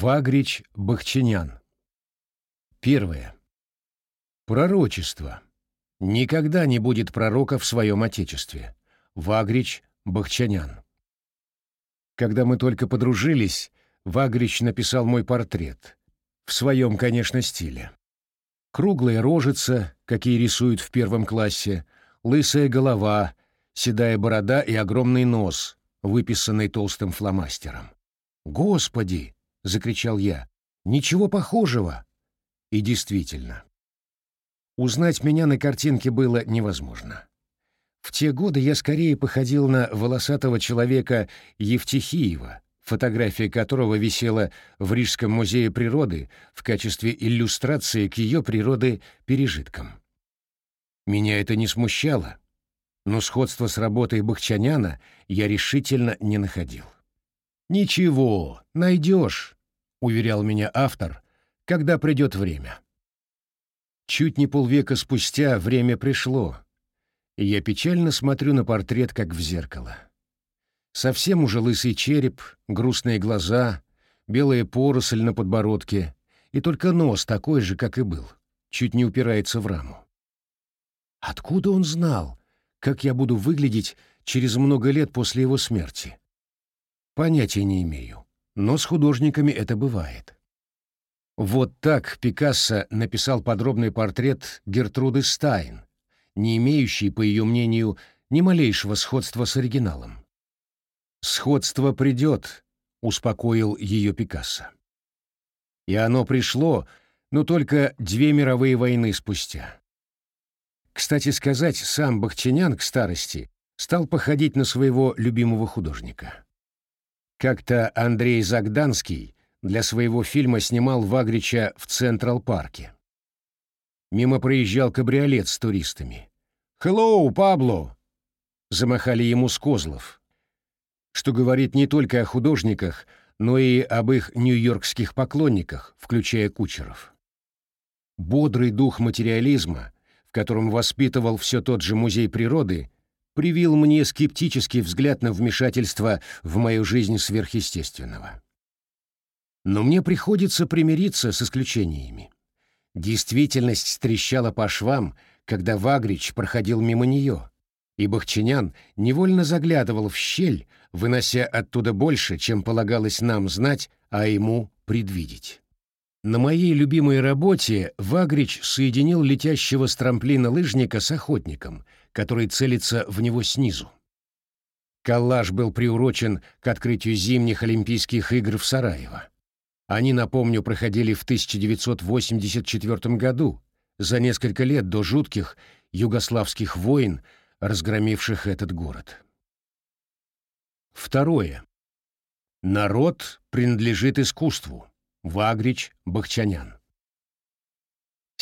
Вагрич Бахчинян. Первое. Пророчество. Никогда не будет пророка в своем отечестве. Вагрич Бахчанян. Когда мы только подружились, Вагрич написал мой портрет. В своем, конечно, стиле. Круглая рожица, какие рисуют в первом классе, лысая голова, седая борода и огромный нос, выписанный толстым фломастером. «Господи!» — закричал я. «Ничего похожего!» И действительно. Узнать меня на картинке было невозможно. В те годы я скорее походил на волосатого человека Евтихиева, фотография которого висела в Рижском музее природы в качестве иллюстрации к ее природы пережиткам. Меня это не смущало, но сходство с работой Бахчаняна я решительно не находил. «Ничего, найдешь», — уверял меня автор, — «когда придет время». Чуть не полвека спустя время пришло, и я печально смотрю на портрет, как в зеркало. Совсем уже лысый череп, грустные глаза, белая поросль на подбородке, и только нос такой же, как и был, чуть не упирается в раму. Откуда он знал, как я буду выглядеть через много лет после его смерти? Понятия не имею, но с художниками это бывает. Вот так Пикассо написал подробный портрет Гертруды Стайн, не имеющий, по ее мнению, ни малейшего сходства с оригиналом. «Сходство придет», — успокоил ее Пикассо. И оно пришло, но только две мировые войны спустя. Кстати сказать, сам Бахчинян к старости стал походить на своего любимого художника. Как-то Андрей Загданский для своего фильма снимал Вагрича в Централ-парке. Мимо проезжал кабриолет с туристами. «Хеллоу, Пабло!» Замахали ему с козлов, что говорит не только о художниках, но и об их нью-йоркских поклонниках, включая кучеров. Бодрый дух материализма, в котором воспитывал все тот же музей природы, привил мне скептический взгляд на вмешательство в мою жизнь сверхъестественного. Но мне приходится примириться с исключениями. Действительность трещала по швам, когда Вагрич проходил мимо нее, и Бахчинян невольно заглядывал в щель, вынося оттуда больше, чем полагалось нам знать, а ему предвидеть. На моей любимой работе Вагрич соединил летящего с трамплина лыжника с охотником, который целится в него снизу. Коллаж был приурочен к открытию зимних Олимпийских игр в Сараево. Они, напомню, проходили в 1984 году, за несколько лет до жутких югославских войн, разгромивших этот город. Второе. Народ принадлежит искусству. Вагрич Бахчанян.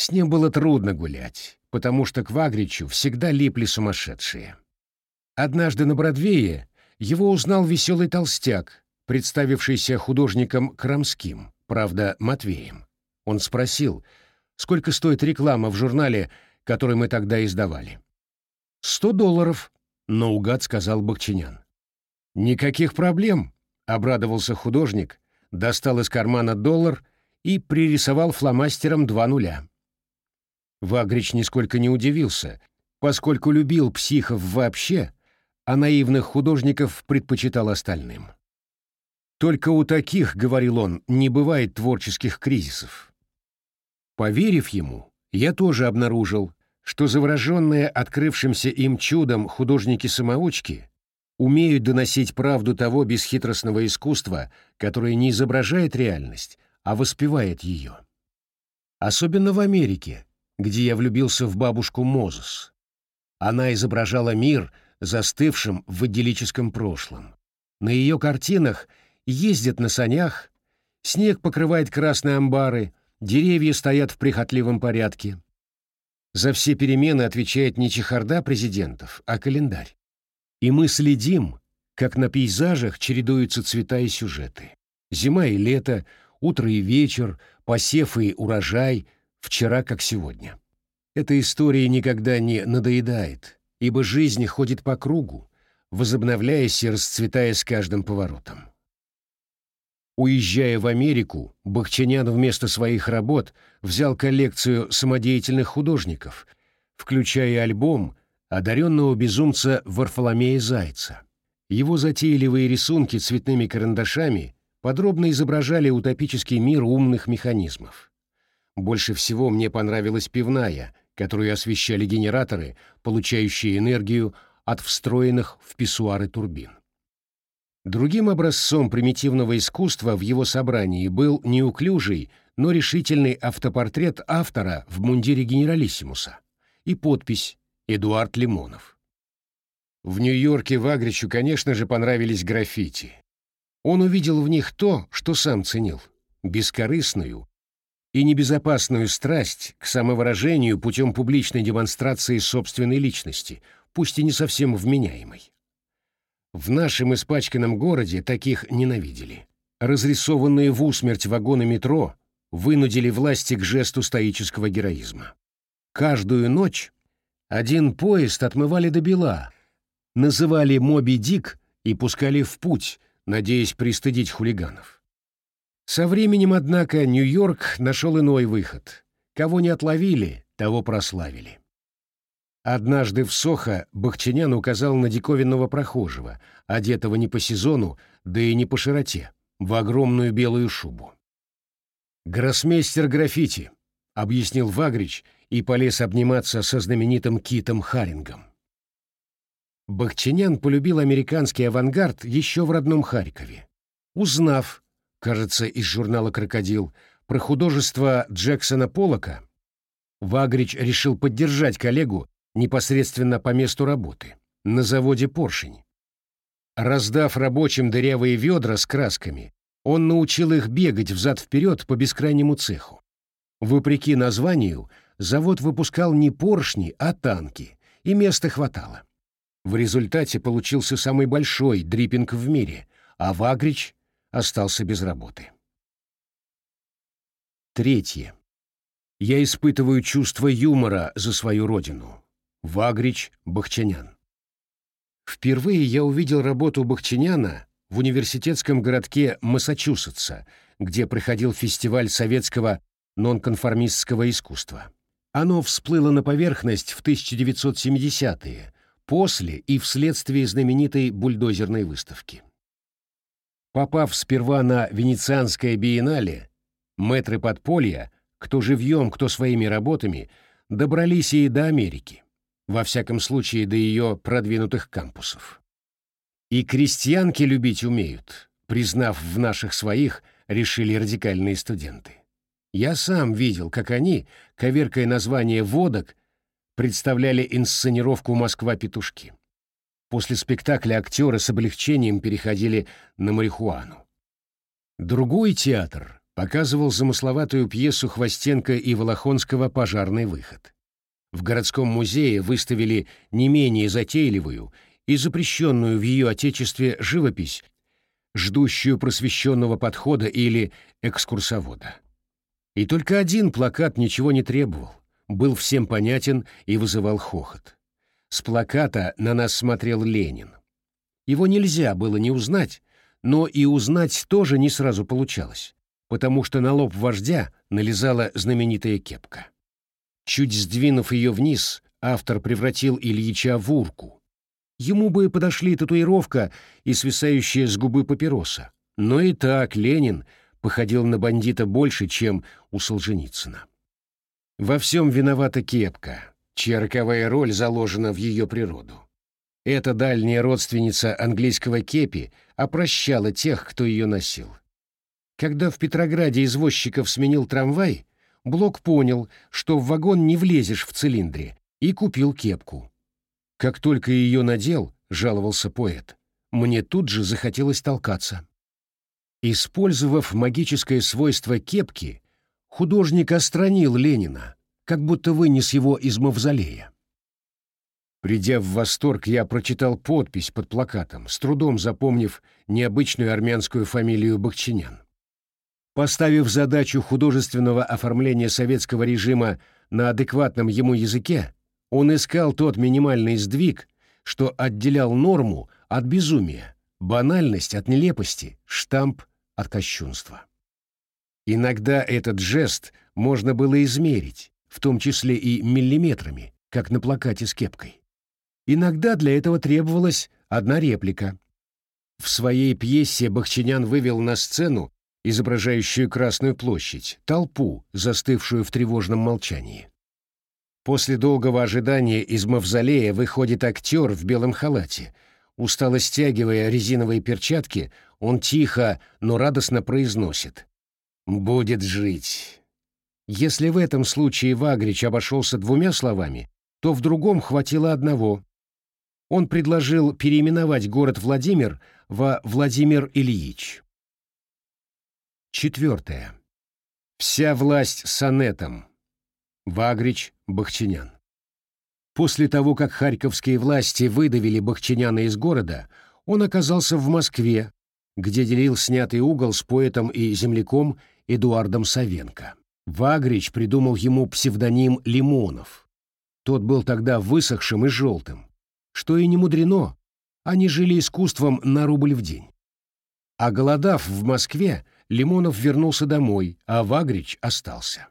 С ним было трудно гулять, потому что к Вагричу всегда липли сумасшедшие. Однажды на Бродвее его узнал веселый толстяк, представившийся художником Крамским, правда, Матвеем. Он спросил, сколько стоит реклама в журнале, который мы тогда издавали. «Сто долларов», — наугад сказал Бахчинян. «Никаких проблем», — обрадовался художник, достал из кармана доллар и пририсовал фломастером два нуля. Вагрич нисколько не удивился, поскольку любил психов вообще, а наивных художников предпочитал остальным. «Только у таких, — говорил он, — не бывает творческих кризисов». Поверив ему, я тоже обнаружил, что завороженные открывшимся им чудом художники-самоучки умеют доносить правду того бесхитростного искусства, которое не изображает реальность, а воспевает ее. Особенно в Америке, где я влюбился в бабушку Мозес. Она изображала мир, застывшим в идиллическом прошлом. На ее картинах ездят на санях, снег покрывает красные амбары, деревья стоят в прихотливом порядке. За все перемены отвечает не чехарда президентов, а календарь. И мы следим, как на пейзажах чередуются цвета и сюжеты. Зима и лето, утро и вечер, посев и урожай, вчера как сегодня. Эта история никогда не надоедает, ибо жизнь ходит по кругу, возобновляясь и расцветая с каждым поворотом. Уезжая в Америку, Бахчанян вместо своих работ взял коллекцию самодеятельных художников, включая альбом одаренного безумца Варфоломея Зайца. Его затейливые рисунки цветными карандашами подробно изображали утопический мир умных механизмов. Больше всего мне понравилась пивная, которую освещали генераторы, получающие энергию от встроенных в писсуары турбин. Другим образцом примитивного искусства в его собрании был неуклюжий, но решительный автопортрет автора в мундире генералиссимуса и подпись «Эдуард Лимонов». В Нью-Йорке Вагричу, конечно же, понравились граффити. Он увидел в них то, что сам ценил — бескорыстную и небезопасную страсть к самовыражению путем публичной демонстрации собственной личности, пусть и не совсем вменяемой. В нашем испачканном городе таких ненавидели. Разрисованные в усмерть вагоны метро вынудили власти к жесту стоического героизма. Каждую ночь один поезд отмывали до бела, называли «Моби Дик» и пускали в путь, надеясь пристыдить хулиганов. Со временем, однако, Нью-Йорк нашел иной выход. Кого не отловили, того прославили. Однажды в Сохо Бахчанян указал на диковинного прохожего, одетого не по сезону, да и не по широте, в огромную белую шубу. «Гроссмейстер граффити», — объяснил Вагрич и полез обниматься со знаменитым Китом Харингом. Бахчанян полюбил американский авангард еще в родном Харькове. Узнав, кажется, из журнала «Крокодил», про художество Джексона Поллока, Вагрич решил поддержать коллегу непосредственно по месту работы, на заводе «Поршень». Раздав рабочим дырявые ведра с красками, он научил их бегать взад-вперед по бескрайнему цеху. Вопреки названию, завод выпускал не поршни, а танки, и места хватало. В результате получился самый большой дриппинг в мире, а Вагрич остался без работы. Третье. Я испытываю чувство юмора за свою родину. Вагрич Бахчанян. Впервые я увидел работу Бахчаняна в университетском городке Массачусетса, где проходил фестиваль советского нонконформистского искусства. Оно всплыло на поверхность в 1970-е, после и вследствие знаменитой бульдозерной выставки. Попав сперва на Венецианское биеннале, мэтры подполья, кто живьем, кто своими работами, добрались и до Америки во всяком случае до ее продвинутых кампусов. И крестьянки любить умеют, признав в наших своих, решили радикальные студенты. Я сам видел, как они, коверкая название водок, представляли инсценировку «Москва-петушки». После спектакля актеры с облегчением переходили на марихуану. Другой театр показывал замысловатую пьесу Хвостенко и Волохонского «Пожарный выход» в городском музее выставили не менее затейливую и запрещенную в ее отечестве живопись, ждущую просвещенного подхода или экскурсовода. И только один плакат ничего не требовал, был всем понятен и вызывал хохот. С плаката на нас смотрел Ленин. Его нельзя было не узнать, но и узнать тоже не сразу получалось, потому что на лоб вождя налезала знаменитая кепка. Чуть сдвинув ее вниз, автор превратил Ильича в урку. Ему бы подошли татуировка и свисающая с губы папироса. Но и так Ленин походил на бандита больше, чем у Солженицына. Во всем виновата кепка, чья роковая роль заложена в ее природу. Эта дальняя родственница английского кепи опрощала тех, кто ее носил. Когда в Петрограде извозчиков сменил трамвай, Блок понял, что в вагон не влезешь в цилиндре, и купил кепку. Как только ее надел, жаловался поэт, мне тут же захотелось толкаться. Использовав магическое свойство кепки, художник остранил Ленина, как будто вынес его из мавзолея. Придя в восторг, я прочитал подпись под плакатом, с трудом запомнив необычную армянскую фамилию Бахчинян. Поставив задачу художественного оформления советского режима на адекватном ему языке, он искал тот минимальный сдвиг, что отделял норму от безумия, банальность от нелепости, штамп от кощунства. Иногда этот жест можно было измерить, в том числе и миллиметрами, как на плакате с кепкой. Иногда для этого требовалась одна реплика. В своей пьесе Бахчинян вывел на сцену, изображающую Красную площадь, толпу, застывшую в тревожном молчании. После долгого ожидания из мавзолея выходит актер в белом халате. Устало стягивая резиновые перчатки, он тихо, но радостно произносит «Будет жить». Если в этом случае Вагрич обошелся двумя словами, то в другом хватило одного. Он предложил переименовать город Владимир во Владимир Ильич. Четвертое. Вся власть сонетом. Вагрич, Бахчинян. После того, как харьковские власти выдавили Бахчиняна из города, он оказался в Москве, где делил снятый угол с поэтом и земляком Эдуардом Савенко. Вагрич придумал ему псевдоним Лимонов. Тот был тогда высохшим и желтым. Что и не мудрено, они жили искусством на рубль в день. А голодав в Москве, Лимонов вернулся домой, а Вагрич остался.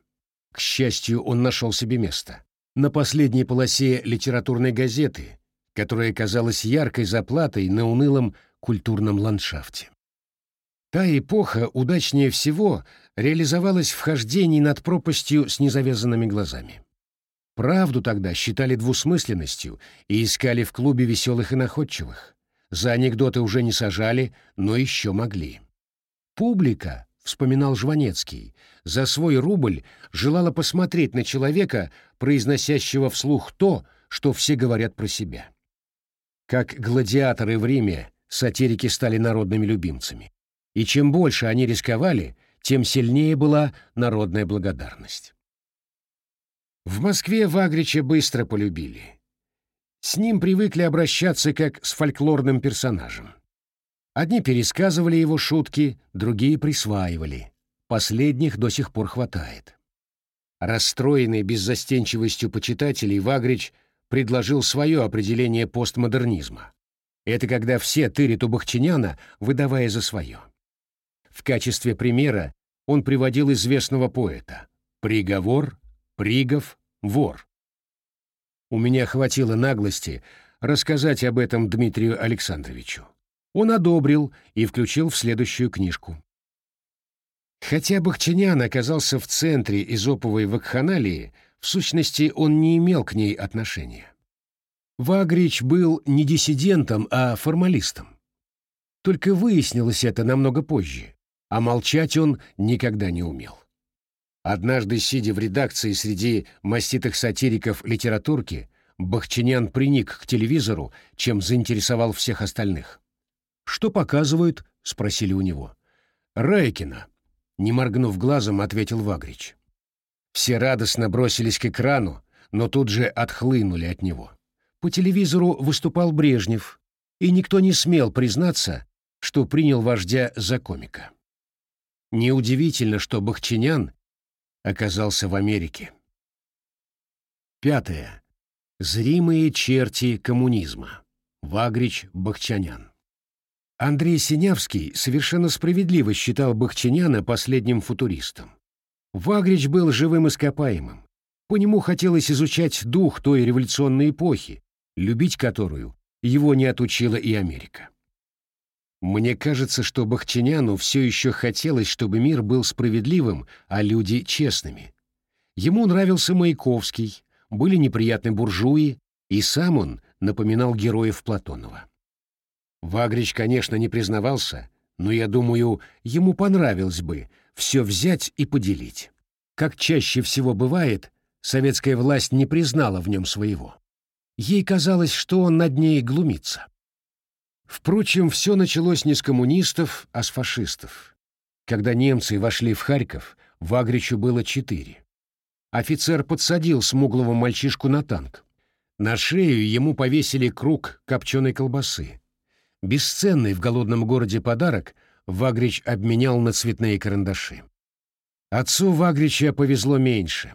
К счастью, он нашел себе место. На последней полосе литературной газеты, которая казалась яркой заплатой на унылом культурном ландшафте. Та эпоха удачнее всего реализовалась в хождении над пропастью с незавязанными глазами. Правду тогда считали двусмысленностью и искали в клубе веселых и находчивых. За анекдоты уже не сажали, но еще могли. Публика, вспоминал Жванецкий, за свой рубль желала посмотреть на человека, произносящего вслух то, что все говорят про себя. Как гладиаторы в Риме, сатирики стали народными любимцами. И чем больше они рисковали, тем сильнее была народная благодарность. В Москве Вагрича быстро полюбили. С ним привыкли обращаться как с фольклорным персонажем. Одни пересказывали его шутки, другие присваивали. Последних до сих пор хватает. Расстроенный беззастенчивостью почитателей, Вагрич предложил свое определение постмодернизма. Это когда все тырят у Бахчиняна, выдавая за свое. В качестве примера он приводил известного поэта «Приговор», «Пригов», «Вор». У меня хватило наглости рассказать об этом Дмитрию Александровичу. Он одобрил и включил в следующую книжку. Хотя Бахчинян оказался в центре изоповой вакханалии, в сущности он не имел к ней отношения. Вагрич был не диссидентом, а формалистом. Только выяснилось это намного позже, а молчать он никогда не умел. Однажды, сидя в редакции среди маститых сатириков литературки, Бахчинян приник к телевизору, чем заинтересовал всех остальных. «Что показывают?» — спросили у него. «Райкина», — не моргнув глазом, ответил Вагрич. Все радостно бросились к экрану, но тут же отхлынули от него. По телевизору выступал Брежнев, и никто не смел признаться, что принял вождя за комика. Неудивительно, что Бахчинян оказался в Америке. Пятое. Зримые черти коммунизма. Вагрич Бахчанян. Андрей Синявский совершенно справедливо считал Бахчаняна последним футуристом. Вагрич был живым ископаемым. По нему хотелось изучать дух той революционной эпохи, любить которую его не отучила и Америка. Мне кажется, что Бахчиняну все еще хотелось, чтобы мир был справедливым, а люди — честными. Ему нравился Маяковский, были неприятны буржуи, и сам он напоминал героев Платонова. Вагрич, конечно, не признавался, но, я думаю, ему понравилось бы все взять и поделить. Как чаще всего бывает, советская власть не признала в нем своего. Ей казалось, что он над ней глумится. Впрочем, все началось не с коммунистов, а с фашистов. Когда немцы вошли в Харьков, в Агричу было четыре. Офицер подсадил смуглого мальчишку на танк. На шею ему повесили круг копченой колбасы. Бесценный в голодном городе подарок Вагрич обменял на цветные карандаши. Отцу Вагрича повезло меньше.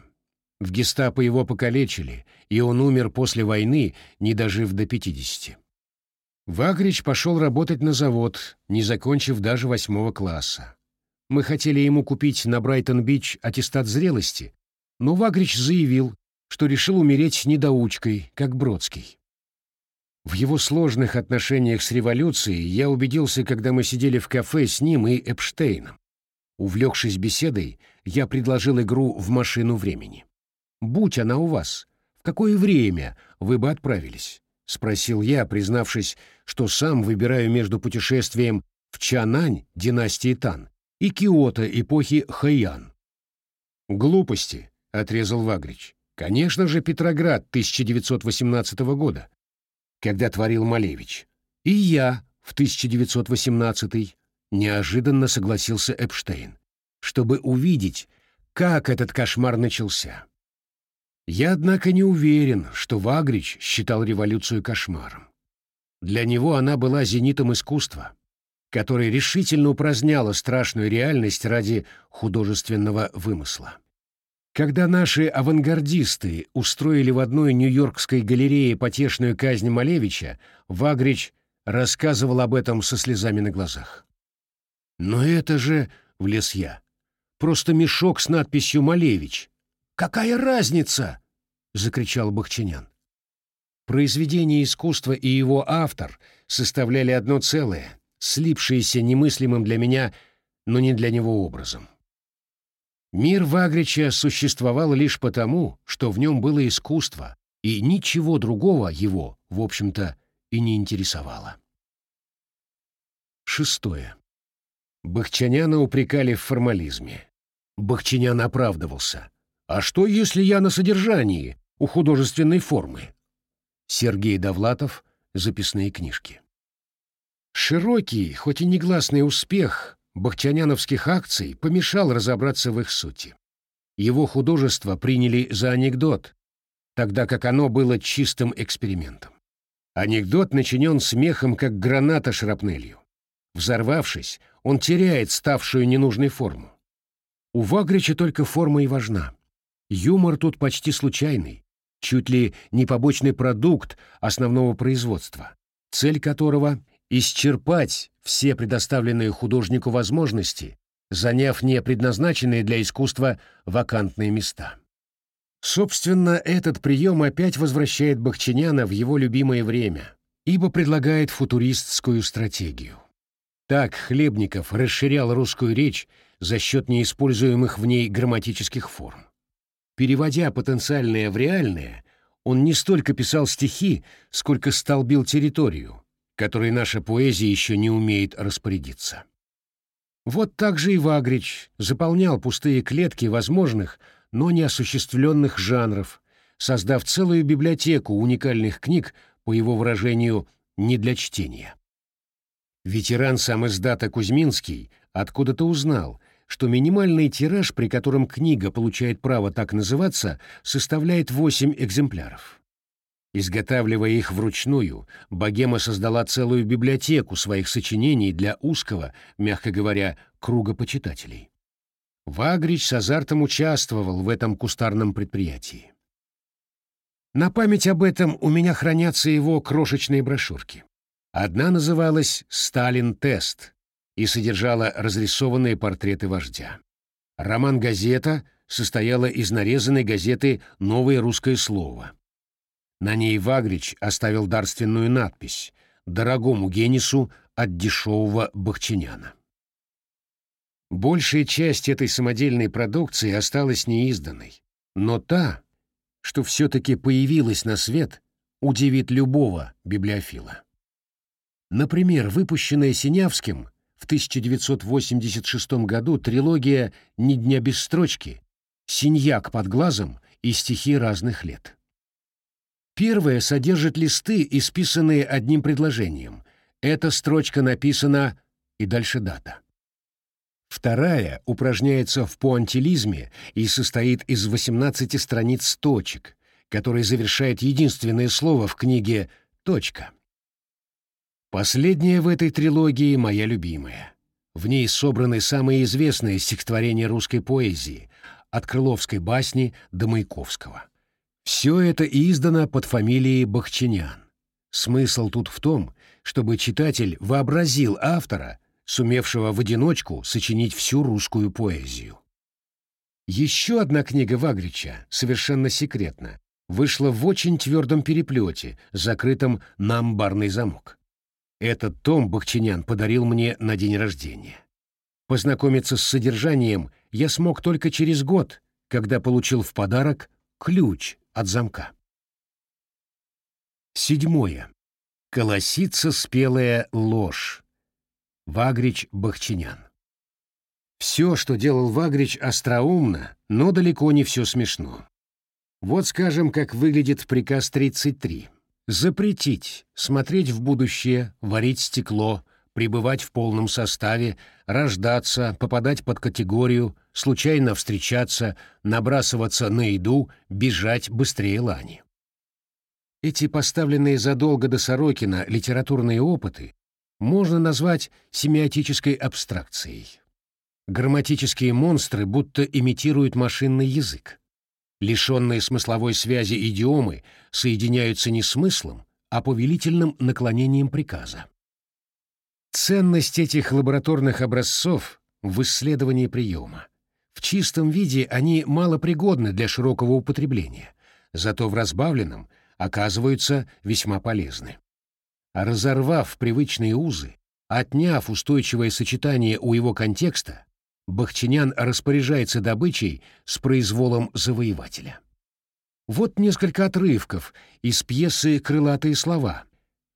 В гестапо его покалечили, и он умер после войны, не дожив до пятидесяти. Вагрич пошел работать на завод, не закончив даже восьмого класса. Мы хотели ему купить на Брайтон-Бич аттестат зрелости, но Вагрич заявил, что решил умереть недоучкой, как Бродский. В его сложных отношениях с революцией я убедился, когда мы сидели в кафе с ним и Эпштейном. Увлекшись беседой, я предложил игру в машину времени. «Будь она у вас, в какое время вы бы отправились?» — спросил я, признавшись, что сам выбираю между путешествием в Чанань династии Тан и Киото эпохи Хэйян. «Глупости», — отрезал Вагрич. «Конечно же, Петроград 1918 года, когда творил Малевич. И я в 1918 неожиданно согласился Эпштейн, чтобы увидеть, как этот кошмар начался. Я, однако, не уверен, что Вагрич считал революцию кошмаром. Для него она была зенитом искусства, которое решительно упраздняло страшную реальность ради художественного вымысла. Когда наши авангардисты устроили в одной нью-йоркской галерее потешную казнь Малевича, Вагрич рассказывал об этом со слезами на глазах. «Но это же...» — влез я. «Просто мешок с надписью «Малевич». «Какая разница?» — закричал Бахчинян. Произведение искусства и его автор составляли одно целое, слившееся немыслимым для меня, но не для него образом. Мир Вагрича существовал лишь потому, что в нем было искусство, и ничего другого его, в общем-то, и не интересовало. Шестое. Бахчаняна упрекали в формализме. Бахчанян оправдывался. «А что, если я на содержании, у художественной формы?» Сергей Довлатов, записные книжки. Широкий, хоть и негласный успех бахчаняновских акций помешал разобраться в их сути. Его художество приняли за анекдот, тогда как оно было чистым экспериментом. Анекдот начинен смехом, как граната шрапнелью. Взорвавшись, он теряет ставшую ненужной форму. У Вагрича только форма и важна. Юмор тут почти случайный, чуть ли не побочный продукт основного производства, цель которого — исчерпать все предоставленные художнику возможности, заняв не предназначенные для искусства вакантные места. Собственно, этот прием опять возвращает Бахчиняна в его любимое время, ибо предлагает футуристскую стратегию. Так Хлебников расширял русскую речь за счет неиспользуемых в ней грамматических форм. Переводя потенциальное в реальное, он не столько писал стихи, сколько столбил территорию, которой наша поэзия еще не умеет распорядиться. Вот так же и Вагрич заполнял пустые клетки возможных, но неосуществленных жанров, создав целую библиотеку уникальных книг, по его выражению, не для чтения. Ветеран сам издата Кузьминский откуда-то узнал, что минимальный тираж, при котором книга получает право так называться, составляет 8 экземпляров. Изготавливая их вручную, Богема создала целую библиотеку своих сочинений для узкого, мягко говоря, круга почитателей. Вагрич с азартом участвовал в этом кустарном предприятии. На память об этом у меня хранятся его крошечные брошюрки. Одна называлась «Сталин-тест» и содержала разрисованные портреты вождя. Роман «Газета» состояла из нарезанной газеты «Новое русское слово». На ней Вагрич оставил дарственную надпись «Дорогому Генису от дешевого бахчиняна». Большая часть этой самодельной продукции осталась неизданной, но та, что все-таки появилась на свет, удивит любого библиофила. Например, выпущенная Синявским в 1986 году трилогия «Ни дня без строчки», «Синьяк под глазом» и стихи разных лет. Первая содержит листы, исписанные одним предложением. Эта строчка написана и дальше дата. Вторая упражняется в пуантилизме и состоит из 18 страниц точек, которые завершает единственное слово в книге «точка». Последняя в этой трилогии моя любимая. В ней собраны самые известные стихотворения русской поэзии, от крыловской басни до Маяковского. Все это издано под фамилией Бахчинян. Смысл тут в том, чтобы читатель вообразил автора, сумевшего в одиночку сочинить всю русскую поэзию. Еще одна книга Вагрича, совершенно секретно, вышла в очень твердом переплете, закрытом на амбарный замок. Этот том Бахчинян подарил мне на день рождения. Познакомиться с содержанием я смог только через год, когда получил в подарок ключ от замка. Седьмое. Колосится спелая ложь. Вагрич Бахчинян. Все, что делал Вагрич, остроумно, но далеко не все смешно. Вот скажем, как выглядит приказ 33. Запретить смотреть в будущее, варить стекло, пребывать в полном составе, рождаться, попадать под категорию, случайно встречаться, набрасываться на еду, бежать быстрее лани. Эти поставленные задолго до Сорокина литературные опыты можно назвать семиотической абстракцией. Грамматические монстры будто имитируют машинный язык. Лишенные смысловой связи идиомы соединяются не смыслом, а повелительным наклонением приказа. Ценность этих лабораторных образцов в исследовании приема. В чистом виде они малопригодны для широкого употребления, зато в разбавленном оказываются весьма полезны. Разорвав привычные узы, отняв устойчивое сочетание у его контекста, Бахчинян распоряжается добычей с произволом завоевателя. Вот несколько отрывков из пьесы «Крылатые слова»,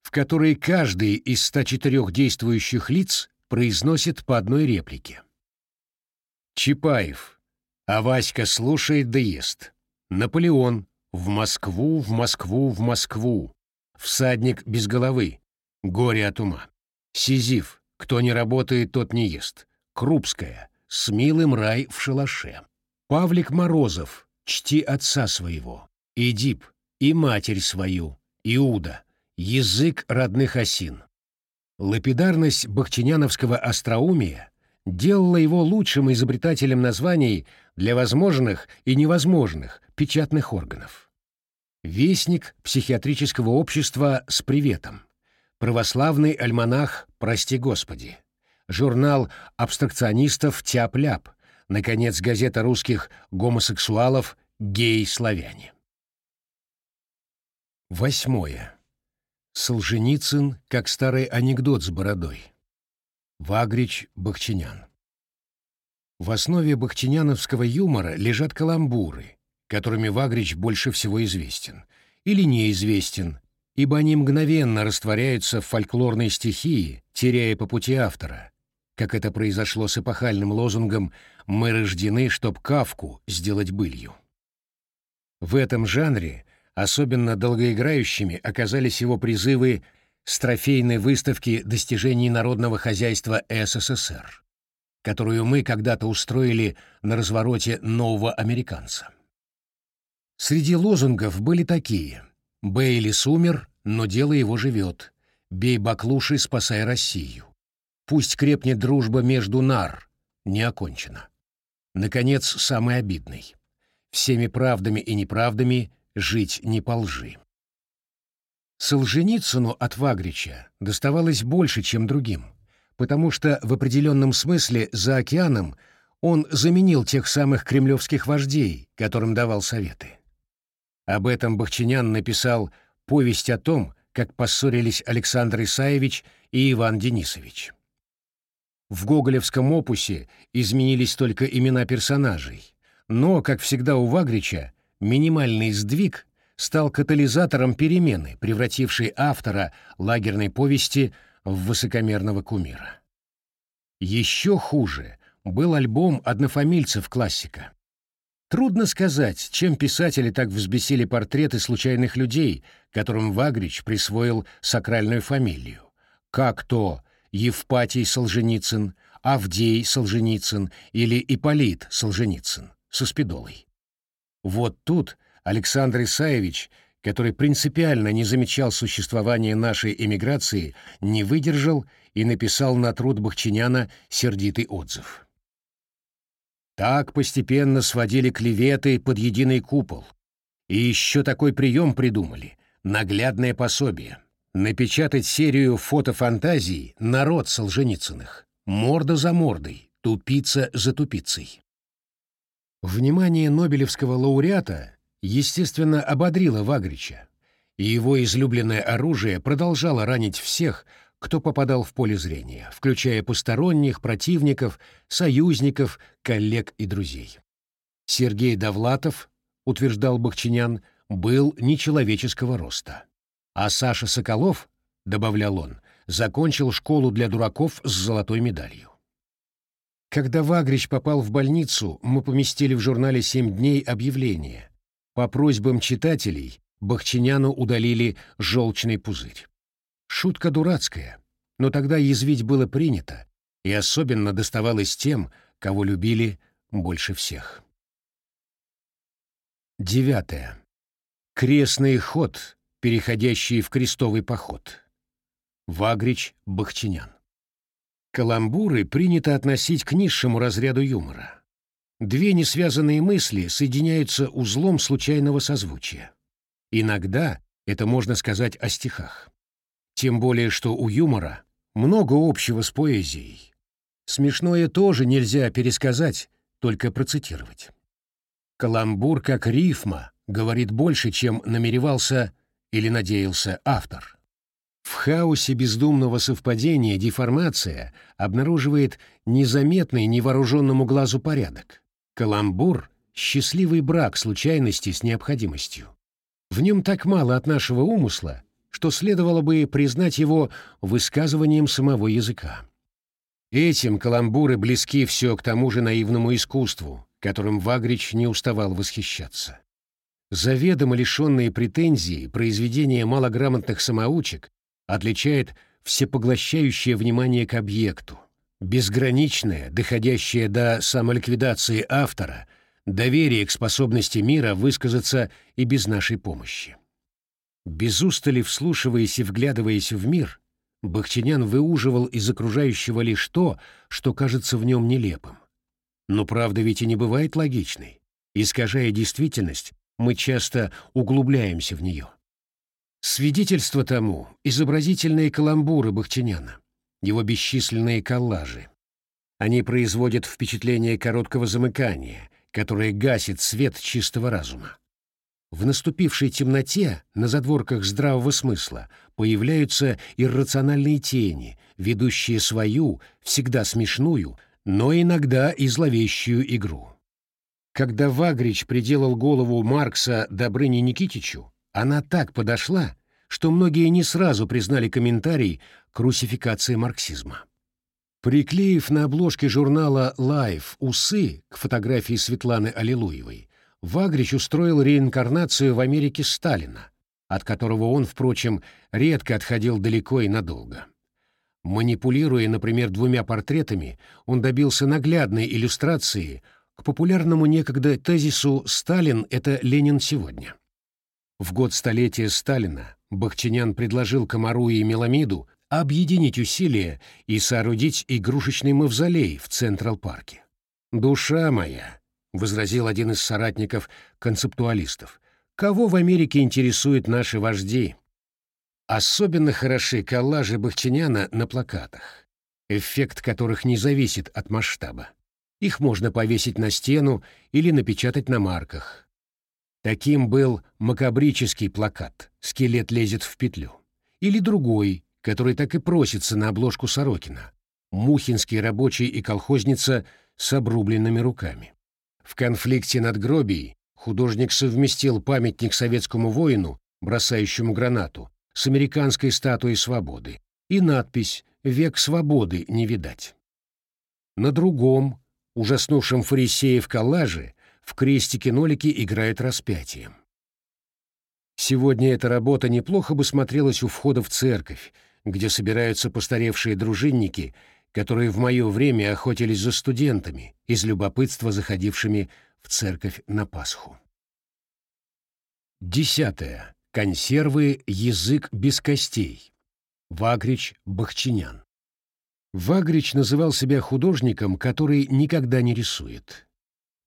в которой каждый из 104 действующих лиц произносит по одной реплике. Чапаев. А Васька слушает да ест. Наполеон. В Москву, в Москву, в Москву. Всадник без головы. Горе от ума. Сизиф. Кто не работает, тот не ест. Крупская с милым рай в шалаше. Павлик Морозов, чти отца своего, Эдип, и матерь свою, Иуда, язык родных осин. Лапидарность бахчиняновского остроумия делала его лучшим изобретателем названий для возможных и невозможных печатных органов. Вестник психиатрического общества с приветом. Православный альманах «Прости Господи» журнал абстракционистов «Тяп-ляп», наконец, газета русских гомосексуалов «Гей-славяне». Восьмое. Солженицын как старый анекдот с бородой. Вагрич Бахчинян. В основе бахчиняновского юмора лежат каламбуры, которыми Вагрич больше всего известен, или неизвестен, ибо они мгновенно растворяются в фольклорной стихии, теряя по пути автора, как это произошло с эпохальным лозунгом «Мы рождены, чтоб кавку сделать былью». В этом жанре особенно долгоиграющими оказались его призывы с трофейной выставки достижений народного хозяйства СССР, которую мы когда-то устроили на развороте нового американца. Среди лозунгов были такие «Бейлис умер, но дело его живет», «Бей баклуши, спасай Россию», Пусть крепнет дружба между нар, не окончена. Наконец, самый обидный. Всеми правдами и неправдами жить не по лжи. Солженицыну от Вагрича доставалось больше, чем другим, потому что в определенном смысле за океаном он заменил тех самых кремлевских вождей, которым давал советы. Об этом Бахчинян написал повесть о том, как поссорились Александр Исаевич и Иван Денисович. В гоголевском опусе изменились только имена персонажей, но, как всегда у Вагрича, минимальный сдвиг стал катализатором перемены, превратившей автора лагерной повести в высокомерного кумира. Еще хуже был альбом однофамильцев классика. Трудно сказать, чем писатели так взбесили портреты случайных людей, которым Вагрич присвоил сакральную фамилию. Как то Евпатий Солженицын, Авдей Солженицын или Ипполит Солженицын со спидолой. Вот тут Александр Исаевич, который принципиально не замечал существования нашей эмиграции, не выдержал и написал на труд Бахчиняна сердитый отзыв. Так постепенно сводили клеветы под единый купол. И еще такой прием придумали — наглядное пособие — напечатать серию фотофантазий «Народ Солженицыных». морда за мордой, тупица за тупицей. Внимание Нобелевского лауреата, естественно, ободрило Вагрича, и его излюбленное оружие продолжало ранить всех, кто попадал в поле зрения, включая посторонних, противников, союзников, коллег и друзей. Сергей Довлатов, утверждал Бахчинян, был нечеловеческого роста. А Саша Соколов, добавлял он, закончил школу для дураков с золотой медалью. Когда Вагрич попал в больницу, мы поместили в журнале «Семь дней» объявление. По просьбам читателей Бахчиняну удалили желчный пузырь. Шутка дурацкая, но тогда язвить было принято, и особенно доставалось тем, кого любили больше всех. Девятое. Крестный ход, переходящий в крестовый поход. Вагрич Бахчинян. Каламбуры принято относить к низшему разряду юмора. Две несвязанные мысли соединяются узлом случайного созвучия. Иногда это можно сказать о стихах. Тем более, что у юмора много общего с поэзией. Смешное тоже нельзя пересказать, только процитировать. Каламбур как рифма говорит больше, чем намеревался или надеялся автор. В хаосе бездумного совпадения деформация обнаруживает незаметный невооруженному глазу порядок. Каламбур — счастливый брак случайности с необходимостью. В нем так мало от нашего умысла, что следовало бы признать его высказыванием самого языка. Этим каламбуры близки все к тому же наивному искусству, которым Вагрич не уставал восхищаться. Заведомо лишенные претензий произведения малограмотных самоучек отличает всепоглощающее внимание к объекту, безграничное, доходящее до самоликвидации автора, доверие к способности мира высказаться и без нашей помощи. Без устали вслушиваясь и вглядываясь в мир, Бахчинян выуживал из окружающего лишь то, что кажется в нем нелепым. Но правда ведь и не бывает логичной. Искажая действительность, мы часто углубляемся в нее. Свидетельство тому — изобразительные каламбуры Бахчиняна, его бесчисленные коллажи. Они производят впечатление короткого замыкания, которое гасит свет чистого разума. В наступившей темноте, на задворках здравого смысла, появляются иррациональные тени, ведущие свою, всегда смешную, но иногда и зловещую игру. Когда Вагрич приделал голову Маркса Добрыне Никитичу, она так подошла, что многие не сразу признали комментарий к русификации марксизма. Приклеив на обложке журнала «Life» усы к фотографии Светланы Аллилуевой, Вагрич устроил реинкарнацию в Америке Сталина, от которого он, впрочем, редко отходил далеко и надолго. Манипулируя, например, двумя портретами, он добился наглядной иллюстрации к популярному некогда тезису «Сталин — это Ленин сегодня». В год столетия Сталина Бахчинян предложил Комару и Меламиду объединить усилия и соорудить игрушечный мавзолей в Централ-парке. «Душа моя», — возразил один из соратников концептуалистов, — «кого в Америке интересуют наши вожди?» Особенно хороши коллажи Бахчиняна на плакатах, эффект которых не зависит от масштаба. Их можно повесить на стену или напечатать на марках. Таким был макабрический плакат «Скелет лезет в петлю». Или другой, который так и просится на обложку Сорокина «Мухинский рабочий и колхозница с обрубленными руками». В конфликте над Гробией художник совместил памятник советскому воину, бросающему гранату, с американской статуей свободы и надпись «Век свободы не видать». На другом, ужаснувшем фарисеев коллаже, в крестике-нолике играет распятием. Сегодня эта работа неплохо бы смотрелась у входа в церковь, где собираются постаревшие дружинники, которые в мое время охотились за студентами, из любопытства заходившими в церковь на Пасху. Десятое. Консервы «Язык без костей». Вагрич Бахчинян. Вагрич называл себя художником, который никогда не рисует.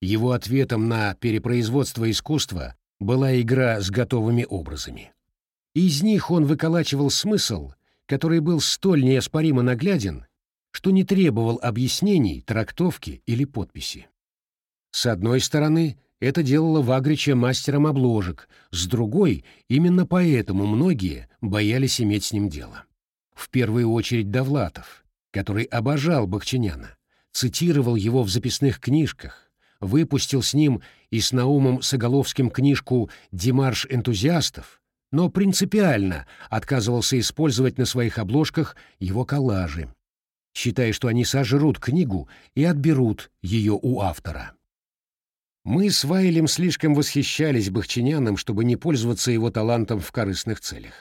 Его ответом на перепроизводство искусства была игра с готовыми образами. Из них он выколачивал смысл, который был столь неоспоримо нагляден, что не требовал объяснений, трактовки или подписи. С одной стороны, это делало Вагрича мастером обложек, с другой, именно поэтому многие боялись иметь с ним дело. В первую очередь Довлатов, который обожал Бахчиняна, цитировал его в записных книжках, выпустил с ним и с Наумом Соголовским книжку «Демарш энтузиастов», но принципиально отказывался использовать на своих обложках его коллажи, считая, что они сожрут книгу и отберут ее у автора. Мы с Вайлем слишком восхищались Бахчиняном, чтобы не пользоваться его талантом в корыстных целях.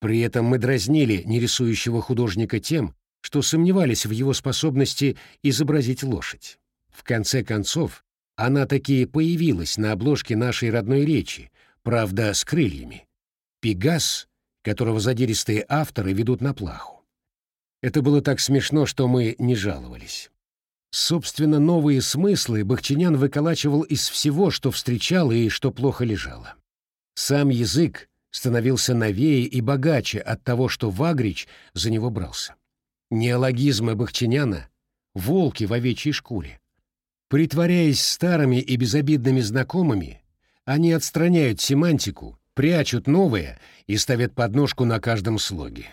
При этом мы дразнили нерисующего художника тем, что сомневались в его способности изобразить лошадь. В конце концов, она таки появилась на обложке нашей родной речи, правда, с крыльями. Пегас, которого задиристые авторы ведут на плаху. Это было так смешно, что мы не жаловались. Собственно, новые смыслы Бахчинян выколачивал из всего, что встречал и что плохо лежало. Сам язык становился новее и богаче от того, что Вагрич за него брался. Неологизмы Бахчиняна — волки в овечьей шкуре. Притворяясь старыми и безобидными знакомыми, они отстраняют семантику, прячут новое и ставят подножку на каждом слоге.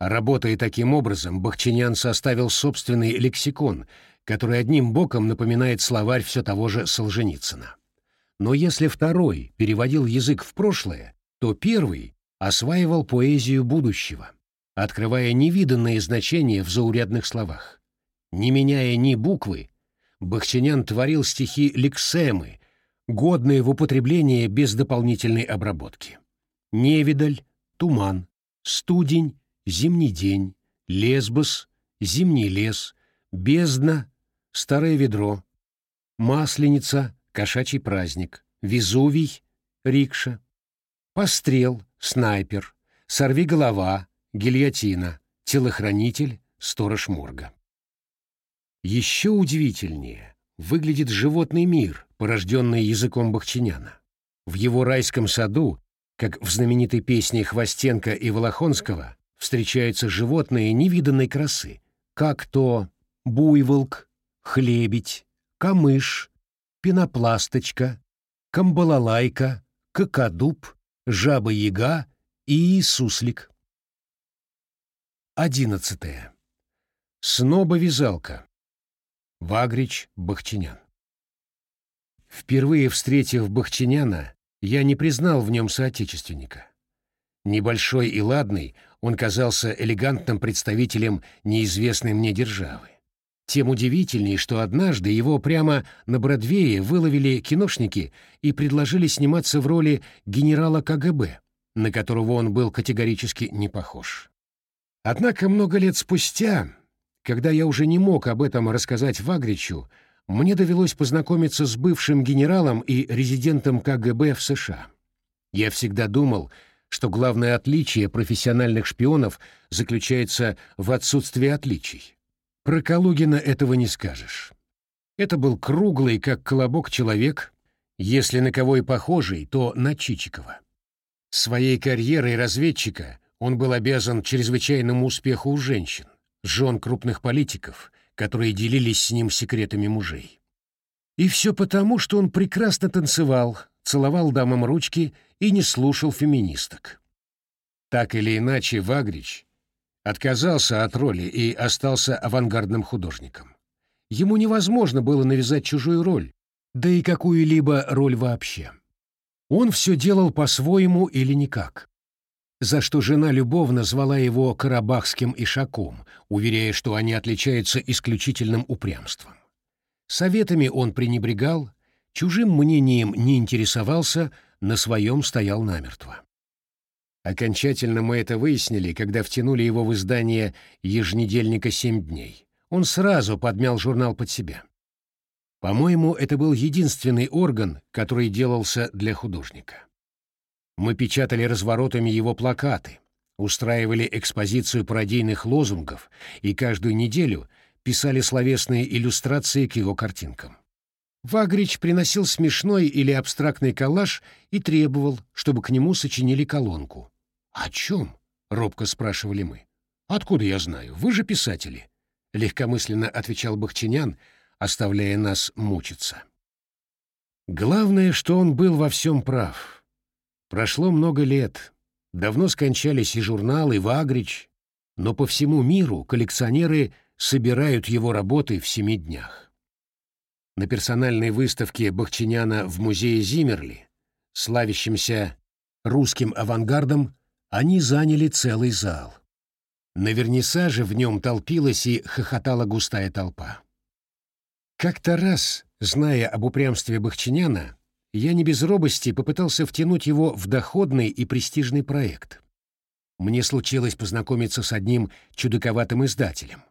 Работая таким образом, Бахчинян составил собственный лексикон, который одним боком напоминает словарь все того же Солженицына. Но если второй переводил язык в прошлое, то первый осваивал поэзию будущего, открывая невиданные значения в заурядных словах. Не меняя ни буквы, Бахчинян творил стихи лексемы, годные в употреблении без дополнительной обработки. Невидаль, туман, студень, зимний день, лесбос, зимний лес, бездна, старое ведро, масленица, кошачий праздник, Везувий, рикша, пострел, снайпер, сорви голова, гильотина, телохранитель, сторож морга. Еще удивительнее выглядит животный мир, порожденный языком Бахчиняна. В его райском саду, как в знаменитой песне Хвостенко и Волохонского, встречаются животные невиданной красы, как то буйволк, хлебедь, камыш, пенопласточка, камбалалайка, кокодуб, жаба-яга и суслик. Одиннадцатое. Сноба-вязалка. Вагрич Бахчинян. Впервые встретив Бахчиняна, я не признал в нем соотечественника. Небольшой и ладный, он казался элегантным представителем неизвестной мне державы. Тем удивительнее, что однажды его прямо на Бродвее выловили киношники и предложили сниматься в роли генерала КГБ, на которого он был категорически не похож. Однако много лет спустя, когда я уже не мог об этом рассказать Вагричу, мне довелось познакомиться с бывшим генералом и резидентом КГБ в США. Я всегда думал, что главное отличие профессиональных шпионов заключается в отсутствии отличий. Про Калугина этого не скажешь. Это был круглый, как колобок, человек, если на кого и похожий, то на Чичикова. Своей карьерой разведчика он был обязан чрезвычайному успеху у женщин, жен крупных политиков, которые делились с ним секретами мужей. И все потому, что он прекрасно танцевал, целовал дамам ручки и не слушал феминисток. Так или иначе, Вагрич отказался от роли и остался авангардным художником. Ему невозможно было навязать чужую роль, да и какую-либо роль вообще. Он все делал по-своему или никак. За что жена любовно звала его карабахским ишаком, уверяя, что они отличаются исключительным упрямством. Советами он пренебрегал, чужим мнением не интересовался, на своем стоял намертво. Окончательно мы это выяснили, когда втянули его в издание еженедельника «Семь дней». Он сразу подмял журнал под себя. По-моему, это был единственный орган, который делался для художника. Мы печатали разворотами его плакаты, устраивали экспозицию пародийных лозунгов и каждую неделю писали словесные иллюстрации к его картинкам. Вагрич приносил смешной или абстрактный коллаж и требовал, чтобы к нему сочинили колонку. «О чем?» — робко спрашивали мы. «Откуда я знаю? Вы же писатели. — легкомысленно отвечал Бахчинян, оставляя нас мучиться. Главное, что он был во всем прав. Прошло много лет, давно скончались и журналы, и Вагрич, но по всему миру коллекционеры собирают его работы в семи днях. На персональной выставке Бахчиняна в музее Зимерли, славящемся русским авангардом, они заняли целый зал. На вернисаже в нем толпилась и хохотала густая толпа. Как-то раз, зная об упрямстве Бахчиняна, я не без робости попытался втянуть его в доходный и престижный проект. Мне случилось познакомиться с одним чудаковатым издателем.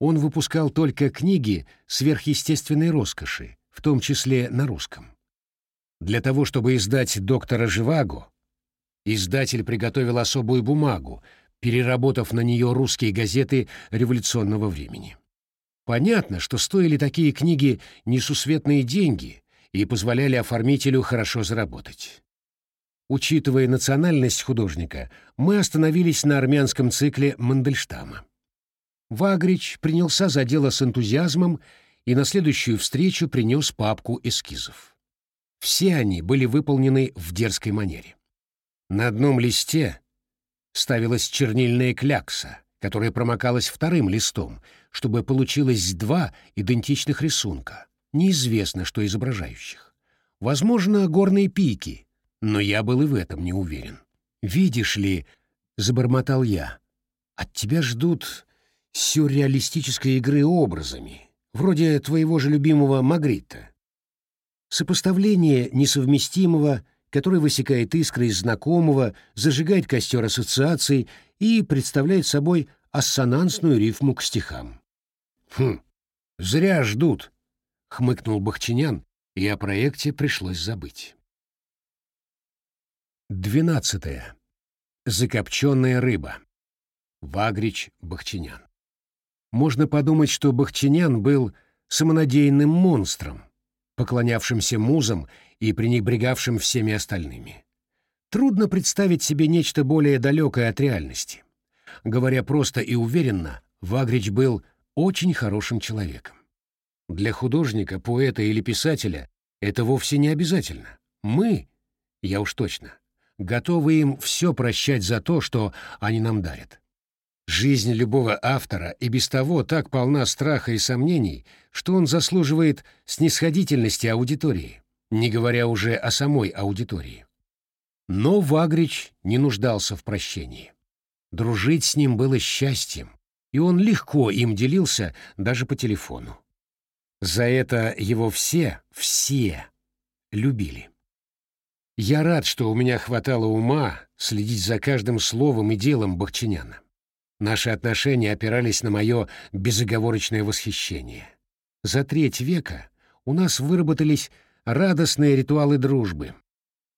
Он выпускал только книги сверхъестественной роскоши, в том числе на русском. Для того, чтобы издать «Доктора Живаго», издатель приготовил особую бумагу, переработав на нее русские газеты революционного времени. Понятно, что стоили такие книги несусветные деньги и позволяли оформителю хорошо заработать. Учитывая национальность художника, мы остановились на армянском цикле Мандельштама. Вагрич принялся за дело с энтузиазмом и на следующую встречу принес папку эскизов. Все они были выполнены в дерзкой манере. На одном листе ставилась чернильная клякса, которая промокалась вторым листом, чтобы получилось два идентичных рисунка, неизвестно что изображающих. Возможно, горные пики, но я был и в этом не уверен. «Видишь ли», — забормотал я, — «от тебя ждут сюрреалистической игры образами, вроде твоего же любимого Магрита. Сопоставление несовместимого который высекает искры из знакомого, зажигает костер ассоциаций и представляет собой ассонансную рифму к стихам. «Хм, зря ждут», — хмыкнул Бахчинян, и о проекте пришлось забыть. Двенадцатое. Закопченная рыба. Вагрич Бахчинян. Можно подумать, что Бахчинян был самонадеянным монстром, поклонявшимся музам и пренебрегавшим всеми остальными. Трудно представить себе нечто более далекое от реальности. Говоря просто и уверенно, Вагрич был очень хорошим человеком. Для художника, поэта или писателя это вовсе не обязательно. Мы, я уж точно, готовы им все прощать за то, что они нам дарят. Жизнь любого автора и без того так полна страха и сомнений, что он заслуживает снисходительности аудитории не говоря уже о самой аудитории. Но Вагрич не нуждался в прощении. Дружить с ним было счастьем, и он легко им делился даже по телефону. За это его все, все любили. Я рад, что у меня хватало ума следить за каждым словом и делом Бахчиняна. Наши отношения опирались на мое безоговорочное восхищение. За треть века у нас выработались радостные ритуалы дружбы.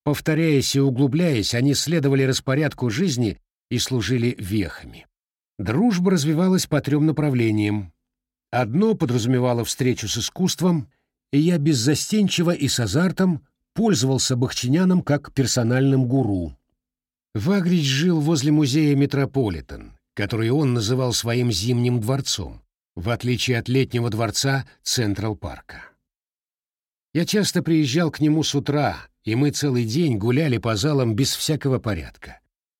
Повторяясь и углубляясь, они следовали распорядку жизни и служили вехами. Дружба развивалась по трем направлениям. Одно подразумевало встречу с искусством, и я беззастенчиво и с азартом пользовался Бахчиняном как персональным гуру. Вагрич жил возле музея Метрополитен, который он называл своим зимним дворцом, в отличие от летнего дворца Централ-парка. Я часто приезжал к нему с утра, и мы целый день гуляли по залам без всякого порядка,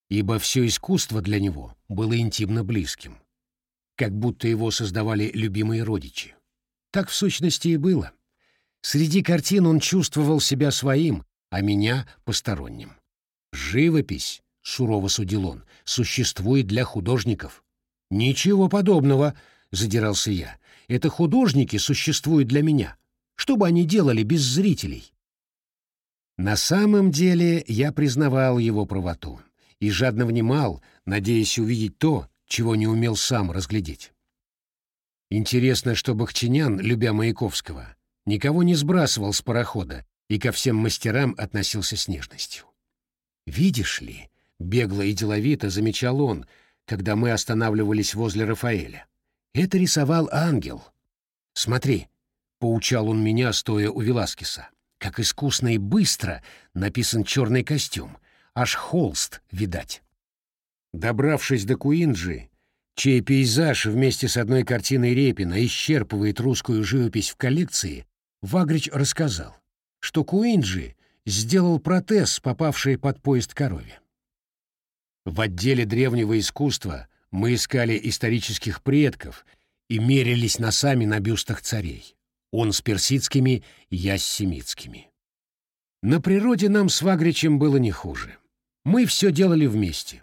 ибо все искусство для него было интимно близким, как будто его создавали любимые родичи. Так в сущности и было. Среди картин он чувствовал себя своим, а меня — посторонним. «Живопись», — сурово судил он, — «существует для художников». «Ничего подобного», — задирался я. «Это художники существуют для меня». Что бы они делали без зрителей? На самом деле я признавал его правоту и жадно внимал, надеясь увидеть то, чего не умел сам разглядеть. Интересно, что Бахчинян, любя Маяковского, никого не сбрасывал с парохода и ко всем мастерам относился с нежностью. «Видишь ли», — бегло и деловито замечал он, когда мы останавливались возле Рафаэля, — «это рисовал ангел. Смотри, поучал он меня, стоя у Веласкеса. Как искусно и быстро написан черный костюм, аж холст видать. Добравшись до Куинджи, чей пейзаж вместе с одной картиной Репина исчерпывает русскую живопись в коллекции, Вагрич рассказал, что Куинджи сделал протез, попавший под поезд корове. В отделе древнего искусства мы искали исторических предков и мерились носами на бюстах царей. Он с персидскими, я с семитскими. На природе нам с Вагричем было не хуже. Мы все делали вместе.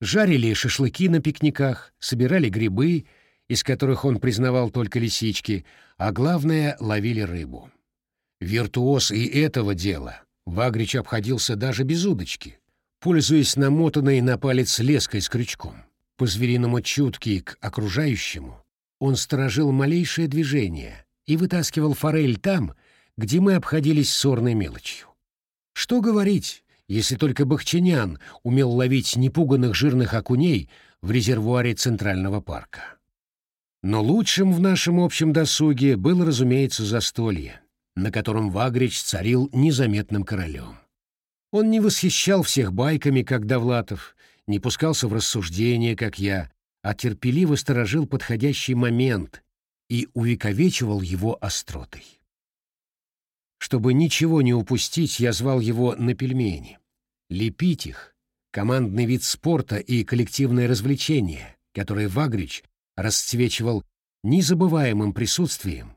Жарили шашлыки на пикниках, собирали грибы, из которых он признавал только лисички, а главное — ловили рыбу. Виртуоз и этого дела Вагрич обходился даже без удочки, пользуясь намотанной на палец леской с крючком. По-звериному чуткий к окружающему, он сторожил малейшее движение и вытаскивал форель там, где мы обходились сорной мелочью. Что говорить, если только Бахчанян умел ловить непуганных жирных окуней в резервуаре Центрального парка. Но лучшим в нашем общем досуге было, разумеется, застолье, на котором Вагрич царил незаметным королем. Он не восхищал всех байками, как Довлатов, не пускался в рассуждения, как я, а терпеливо сторожил подходящий момент и увековечивал его остротой. Чтобы ничего не упустить, я звал его на пельмени. Лепить их — командный вид спорта и коллективное развлечение, которое Вагрич расцвечивал незабываемым присутствием,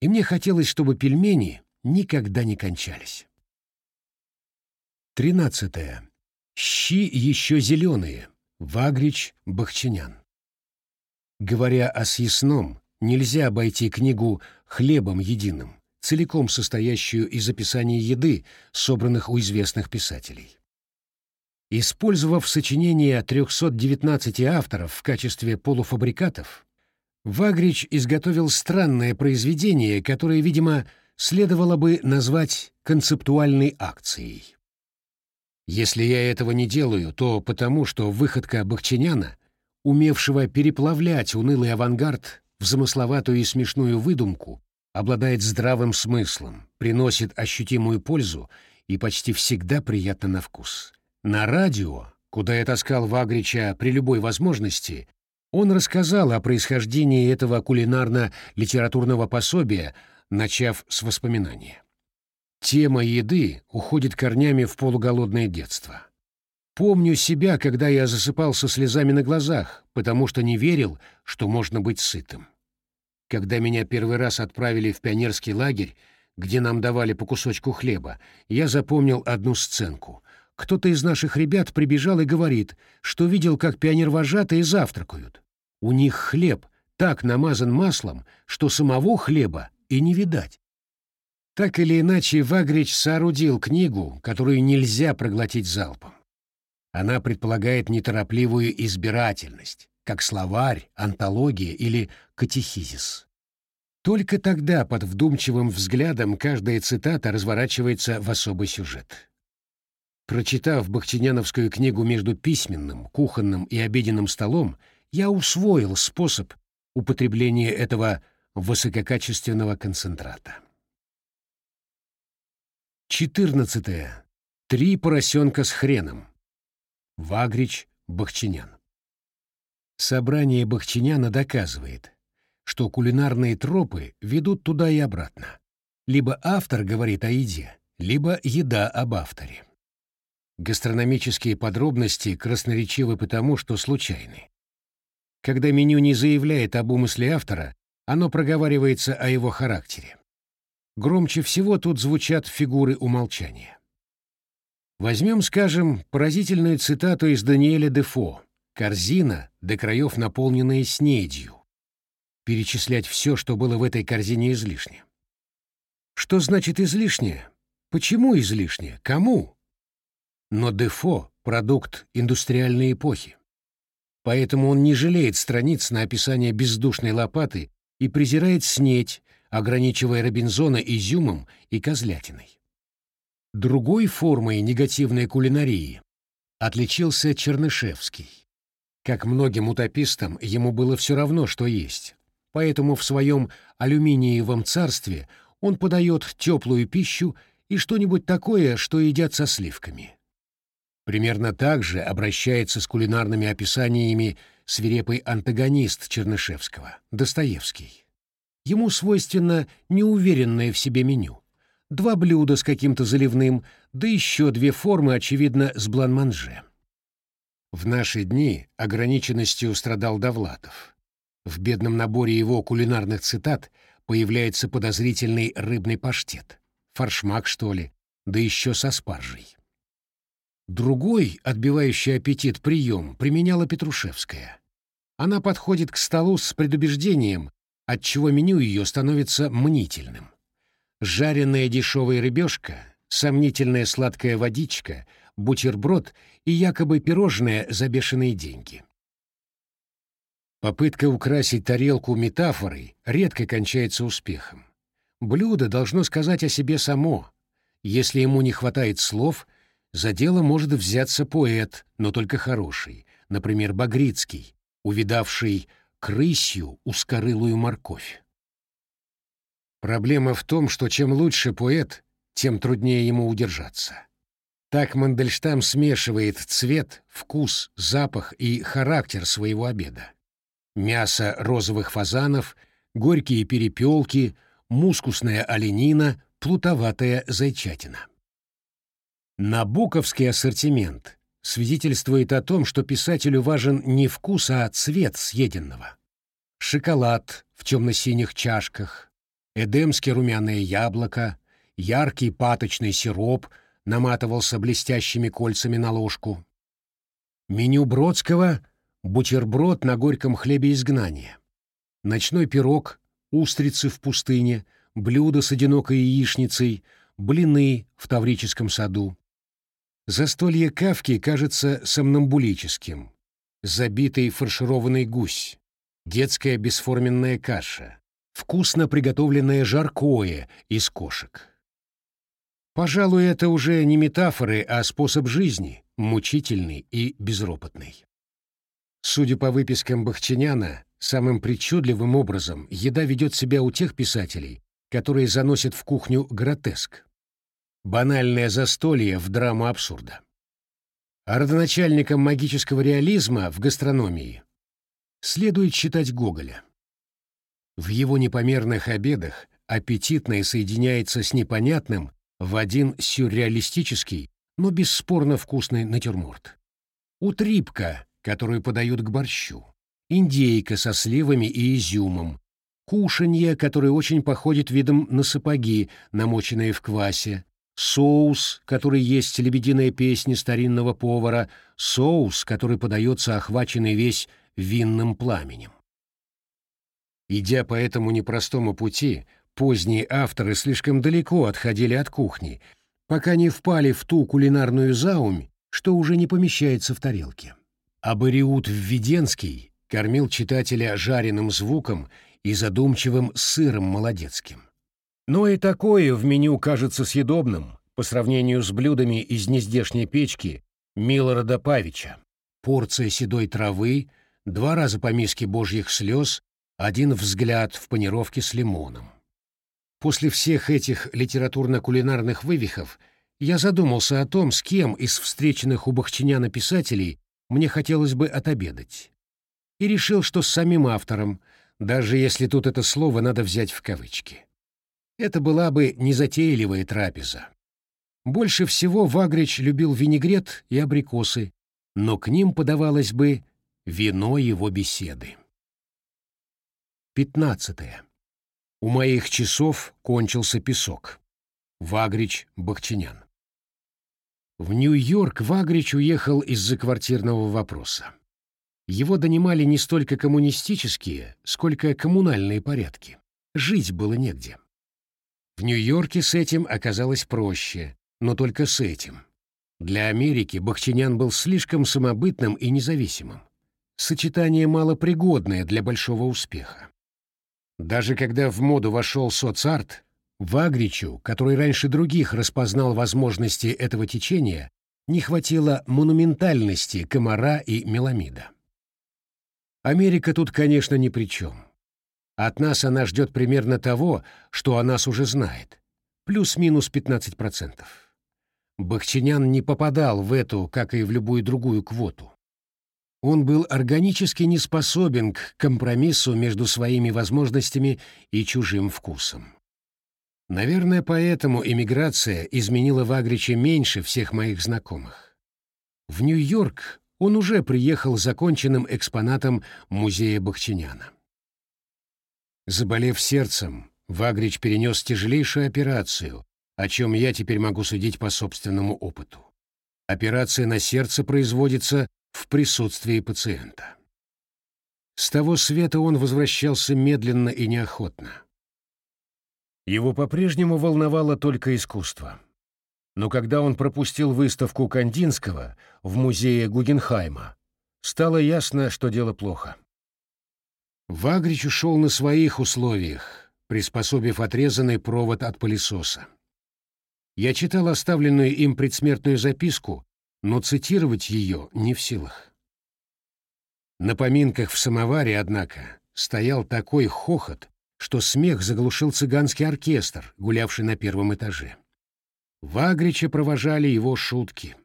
и мне хотелось, чтобы пельмени никогда не кончались. Тринадцатое. Щи еще зеленые. Вагрич Бахчинян. Говоря о съестном, нельзя обойти книгу «Хлебом единым», целиком состоящую из описаний еды, собранных у известных писателей. Использовав сочинения 319 авторов в качестве полуфабрикатов, Вагрич изготовил странное произведение, которое, видимо, следовало бы назвать концептуальной акцией. Если я этого не делаю, то потому, что выходка Бахчиняна, умевшего переплавлять унылый авангард в замысловатую и смешную выдумку, обладает здравым смыслом, приносит ощутимую пользу и почти всегда приятно на вкус. На радио, куда я таскал Вагрича при любой возможности, он рассказал о происхождении этого кулинарно-литературного пособия, начав с воспоминания. Тема еды уходит корнями в полуголодное детство. Помню себя, когда я засыпал со слезами на глазах, потому что не верил, что можно быть сытым. Когда меня первый раз отправили в пионерский лагерь, где нам давали по кусочку хлеба, я запомнил одну сценку. Кто-то из наших ребят прибежал и говорит, что видел, как пионервожатые завтракают. У них хлеб так намазан маслом, что самого хлеба и не видать. Так или иначе, Вагрич соорудил книгу, которую нельзя проглотить залпом. Она предполагает неторопливую избирательность, как словарь, антология или катехизис. Только тогда под вдумчивым взглядом каждая цитата разворачивается в особый сюжет. Прочитав Бахтиняновскую книгу между письменным, кухонным и обеденным столом, я усвоил способ употребления этого высококачественного концентрата. 14. Три поросенка с хреном. Вагрич Бахчинян. Собрание Бахчиняна доказывает, что кулинарные тропы ведут туда и обратно. Либо автор говорит о еде, либо еда об авторе. Гастрономические подробности красноречивы потому, что случайны. Когда меню не заявляет об умысле автора, оно проговаривается о его характере. Громче всего тут звучат фигуры умолчания. Возьмем, скажем, поразительную цитату из Даниэля Дефо «Корзина, до краев наполненная снедью». Перечислять все, что было в этой корзине, излишне. Что значит излишнее? Почему излишнее? Кому? Но Дефо — продукт индустриальной эпохи. Поэтому он не жалеет страниц на описание бездушной лопаты и презирает снедь, ограничивая Робинзона изюмом и козлятиной. Другой формой негативной кулинарии отличился Чернышевский. Как многим утопистам, ему было все равно, что есть, поэтому в своем алюминиевом царстве он подает теплую пищу и что-нибудь такое, что едят со сливками. Примерно так же обращается с кулинарными описаниями свирепый антагонист Чернышевского, Достоевский. Ему свойственно неуверенное в себе меню. Два блюда с каким-то заливным, да еще две формы, очевидно, с бланманже. В наши дни ограниченностью страдал Довлатов. В бедном наборе его кулинарных цитат появляется подозрительный рыбный паштет. Форшмак, что ли, да еще со спаржей. Другой, отбивающий аппетит прием, применяла Петрушевская. Она подходит к столу с предубеждением, отчего меню ее становится мнительным. Жареная дешевая рыбешка, сомнительная сладкая водичка, бутерброд и якобы пирожное за бешеные деньги. Попытка украсить тарелку метафорой редко кончается успехом. Блюдо должно сказать о себе само. Если ему не хватает слов, за дело может взяться поэт, но только хороший, например, Багрицкий, увидавший крысью ускорылую морковь. Проблема в том, что чем лучше поэт, тем труднее ему удержаться. Так Мандельштам смешивает цвет, вкус, запах и характер своего обеда. Мясо розовых фазанов, горькие перепелки, мускусная оленина, плутоватая зайчатина. Набоковский ассортимент свидетельствует о том, что писателю важен не вкус, а цвет съеденного. Шоколад в темно-синих чашках, эдемские румяное яблоко, яркий паточный сироп наматывался блестящими кольцами на ложку. Меню Бродского — бутерброд на горьком хлебе изгнания. Ночной пирог, устрицы в пустыне, блюдо с одинокой яичницей, блины в Таврическом саду. Застолье Кавки кажется сомнамбулическим. Забитый фаршированный гусь, детская бесформенная каша, вкусно приготовленное жаркое из кошек. Пожалуй, это уже не метафоры, а способ жизни, мучительный и безропотный. Судя по выпискам Бахчиняна, самым причудливым образом еда ведет себя у тех писателей, которые заносят в кухню гротеск. Банальное застолье в драму абсурда. А родоначальником магического реализма в гастрономии следует считать Гоголя. В его непомерных обедах аппетитное соединяется с непонятным в один сюрреалистический, но бесспорно вкусный натюрморт. Утрипка, которую подают к борщу, индейка со сливами и изюмом, кушанье, которое очень походит видом на сапоги, намоченные в квасе, соус, который есть лебединая песня старинного повара, соус, который подается охваченный весь винным пламенем. Идя по этому непростому пути, поздние авторы слишком далеко отходили от кухни, пока не впали в ту кулинарную заумь, что уже не помещается в тарелке. Абариут Введенский кормил читателя жареным звуком и задумчивым сыром молодецким. Но и такое в меню кажется съедобным по сравнению с блюдами из нездешней печки Милорода Павича. Порция седой травы, два раза по миске божьих слез, один взгляд в панировке с лимоном. После всех этих литературно-кулинарных вывихов я задумался о том, с кем из встреченных у Бахчиняна писателей мне хотелось бы отобедать. И решил, что с самим автором, даже если тут это слово надо взять в кавычки. Это была бы незатейливая трапеза. Больше всего Вагрич любил винегрет и абрикосы, но к ним подавалось бы вино его беседы. Пятнадцатое. У моих часов кончился песок. Вагрич Бахчинян. В Нью-Йорк Вагрич уехал из-за квартирного вопроса. Его донимали не столько коммунистические, сколько коммунальные порядки. Жить было негде. В Нью-Йорке с этим оказалось проще, но только с этим. Для Америки Бахчинян был слишком самобытным и независимым. Сочетание малопригодное для большого успеха. Даже когда в моду вошел соцарт, Вагричу, который раньше других распознал возможности этого течения, не хватило монументальности комара и меламида. Америка тут, конечно, ни при чем. От нас она ждет примерно того, что о нас уже знает. Плюс-минус 15%. Бахчинян не попадал в эту, как и в любую другую квоту. Он был органически не способен к компромиссу между своими возможностями и чужим вкусом. Наверное, поэтому эмиграция изменила Вагрича меньше всех моих знакомых. В Нью-Йорк он уже приехал законченным экспонатом музея Бахчиняна. Заболев сердцем, Вагрич перенес тяжелейшую операцию, о чем я теперь могу судить по собственному опыту. Операция на сердце производится в присутствии пациента. С того света он возвращался медленно и неохотно. Его по-прежнему волновало только искусство. Но когда он пропустил выставку Кандинского в музее Гугенхайма, стало ясно, что дело плохо. Вагрич ушел на своих условиях, приспособив отрезанный провод от пылесоса. Я читал оставленную им предсмертную записку, но цитировать ее не в силах. На поминках в самоваре, однако, стоял такой хохот, что смех заглушил цыганский оркестр, гулявший на первом этаже. Вагрича провожали его шутки.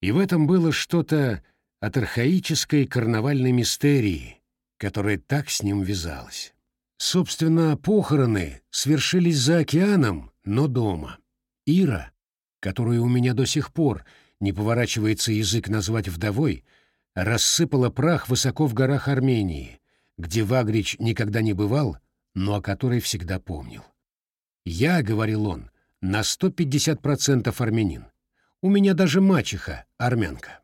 И в этом было что-то от архаической карнавальной мистерии, которая так с ним вязалась. Собственно, похороны свершились за океаном, но дома. Ира, которую у меня до сих пор не поворачивается язык назвать вдовой, рассыпала прах высоко в горах Армении, где Вагрич никогда не бывал, но о которой всегда помнил. «Я», — говорил он, — «на 150% армянин. У меня даже мачеха армянка».